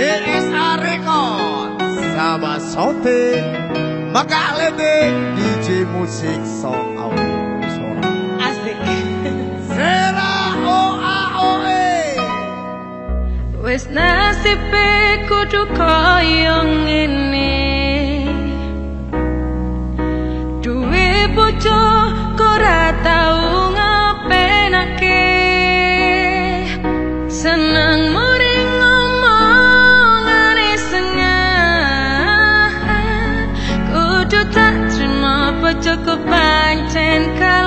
DSA Record Sama Sote Maka Lede DJ Musik Song Audio Sora Asik. Sera OA OE. Wis nasibe kudu koyong ini Duwe bocor took a bite and cut